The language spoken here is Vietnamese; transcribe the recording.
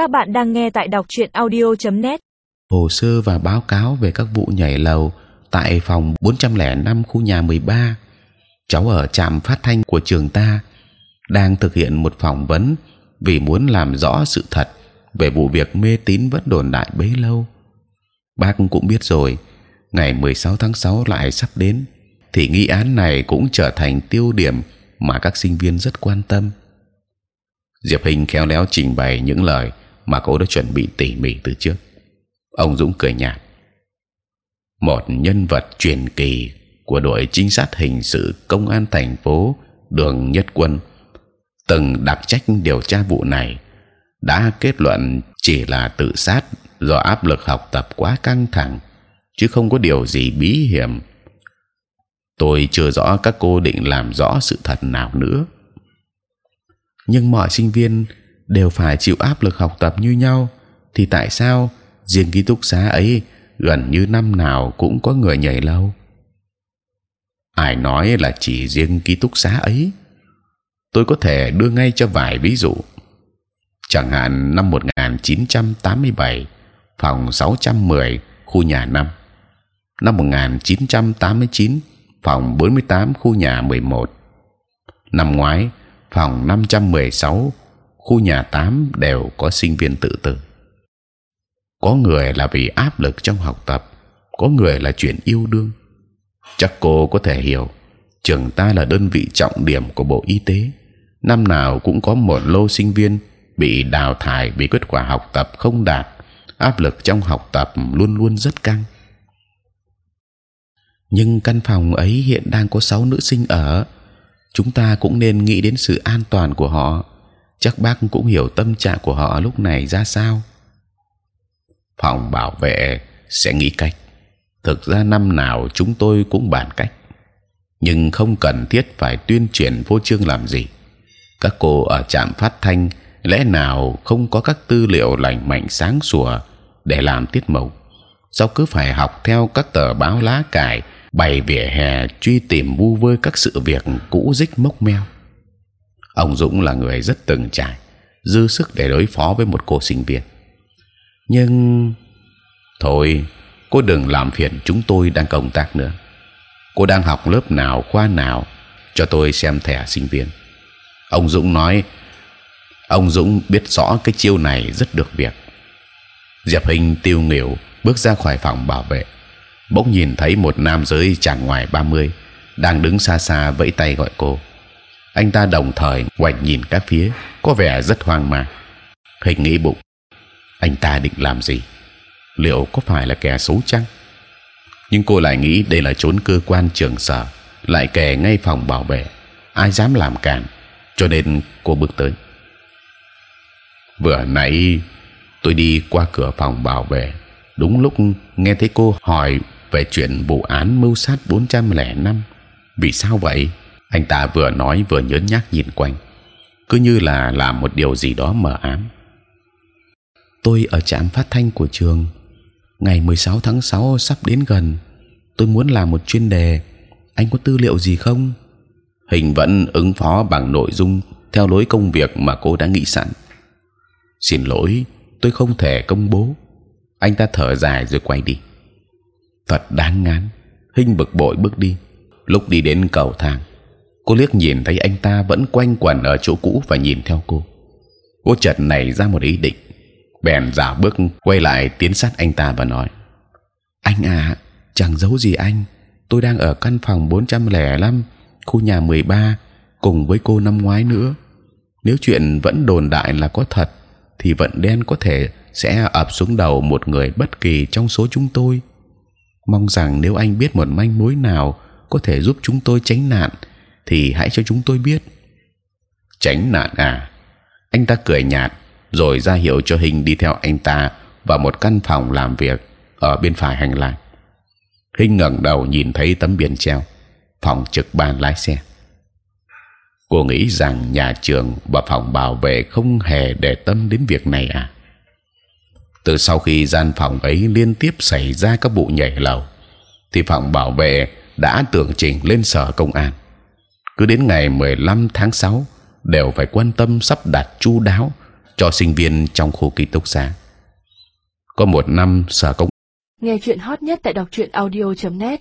Các bạn đang nghe tại đọc truyện audio.net. Hồ sơ và báo cáo về các vụ nhảy lầu tại phòng 405 khu nhà 13. Cháu ở trạm phát thanh của trường ta đang thực hiện một phỏng vấn vì muốn làm rõ sự thật về vụ việc mê tín vẫn đồn đại bấy lâu. Bác cũng biết rồi, ngày 16 tháng 6 lại sắp đến, thì nghi án này cũng trở thành tiêu điểm mà các sinh viên rất quan tâm. Diệp Hình khéo léo trình bày những lời mà cô đã chuẩn bị tỉ mỉ từ trước. Ông Dũng cười nhạt. Một nhân vật truyền kỳ của đội trinh sát hình sự công an thành phố Đường Nhất Quân từng đặc trách điều tra vụ này đã kết luận chỉ là tự sát do áp lực học tập quá căng thẳng, chứ không có điều gì bí hiểm. Tôi chưa rõ các cô định làm rõ sự thật nào nữa. Nhưng mọi sinh viên đều phải chịu áp lực học tập như nhau, thì tại sao riêng ký túc xá ấy gần như năm nào cũng có người nhảy lâu? Ai nói là chỉ riêng ký túc xá ấy? Tôi có thể đưa ngay cho vài ví dụ. Chẳng hạn năm 1987 phòng 610 khu nhà 5 năm 1989 phòng 48 khu nhà 11 năm ngoái phòng 516 khu nhà 8 đều có sinh viên tự tử. Có người là vì áp lực trong học tập, có người là chuyện yêu đương. Chắc cô có thể hiểu, trường ta là đơn vị trọng điểm của bộ y tế. Năm nào cũng có một lô sinh viên bị đào thải vì kết quả học tập không đạt. Áp lực trong học tập luôn luôn rất căng. Nhưng căn phòng ấy hiện đang có sáu nữ sinh ở. Chúng ta cũng nên nghĩ đến sự an toàn của họ chắc bác cũng hiểu tâm trạng của họ lúc này ra sao? Phòng bảo vệ sẽ nghĩ cách. Thực ra năm nào chúng tôi cũng bàn cách. Nhưng không cần thiết phải tuyên truyền vô trương làm gì. Các cô ở trạm phát thanh lẽ nào không có các tư liệu lành mạnh sáng sủa để làm tiết mục? Sao cứ phải học theo các tờ báo lá cải bày vỉa hè truy tìm vu vơ các sự việc cũ dích mốc meo? Ông Dũng là người rất từng trải, dư sức để đối phó với một cô sinh viên. Nhưng thôi, cô đừng làm phiền chúng tôi đang công tác nữa. Cô đang học lớp nào, khoa nào, cho tôi xem thẻ sinh viên. Ông Dũng nói, ông Dũng biết rõ cái chiêu này rất được việc. Diệp Hình tiêu nghỉu, bước ra khỏi phòng bảo vệ. Bỗng nhìn thấy một nam giới chẳng ngoài 30 đang đứng xa xa vẫy tay gọi cô anh ta đồng thời quay nhìn các phía, có vẻ rất hoang mang. Hình nghĩ bụng, anh ta định làm gì? Liệu có phải là kẻ xấu chăng? Nhưng cô lại nghĩ đây là trốn cơ quan trường sở, lại kề ngay phòng bảo vệ. Ai dám làm cản, cho nên cô bước tới. Vừa nãy, tôi đi qua cửa phòng bảo vệ. Đúng lúc nghe thấy cô hỏi về chuyện vụ án mưu sát 405 vì sao vậy? Anh ta vừa nói vừa nhớ nhắc nhìn quanh. Cứ như là làm một điều gì đó mờ ám. Tôi ở trạm phát thanh của trường. Ngày 16 tháng 6 sắp đến gần. Tôi muốn làm một chuyên đề. Anh có tư liệu gì không? Hình vẫn ứng phó bằng nội dung, theo lối công việc mà cô đã nghĩ sẵn. Xin lỗi, tôi không thể công bố. Anh ta thở dài rồi quay đi. Thật đáng ngán. Hình bực bội bước đi. Lúc đi đến cầu thang cô liếc nhìn thấy anh ta vẫn quanh quẩn ở chỗ cũ và nhìn theo cô. Cô chợt nảy ra một ý định. Bèn giả bước quay lại tiến sát anh ta và nói, anh à chẳng giấu gì anh. Tôi đang ở căn phòng 405 khu nhà 13 cùng với cô năm ngoái nữa. Nếu chuyện vẫn đồn đại là có thật, thì vận đen có thể sẽ ập xuống đầu một người bất kỳ trong số chúng tôi. Mong rằng nếu anh biết một manh mối nào có thể giúp chúng tôi tránh nạn thì hãy cho chúng tôi biết. Tránh nạn à? Anh ta cười nhạt, rồi ra hiệu cho hình đi theo anh ta vào một căn phòng làm việc ở bên phải hành lang. Hình ngẩng đầu nhìn thấy tấm biển treo, phòng trực ban lái xe. Cô nghĩ rằng nhà trường và phòng bảo vệ không hề để tâm đến việc này à? Từ sau khi gian phòng ấy liên tiếp xảy ra các vụ nhảy lầu, thì phòng bảo vệ đã tưởng trình lên sở công an cứ đến ngày 15 tháng 6 đều phải quan tâm sắp đặt chu đáo cho sinh viên trong khu ký túc xá. Có một năm, sở công Nghe chuyện hot nhất tại đọc truyện audio.net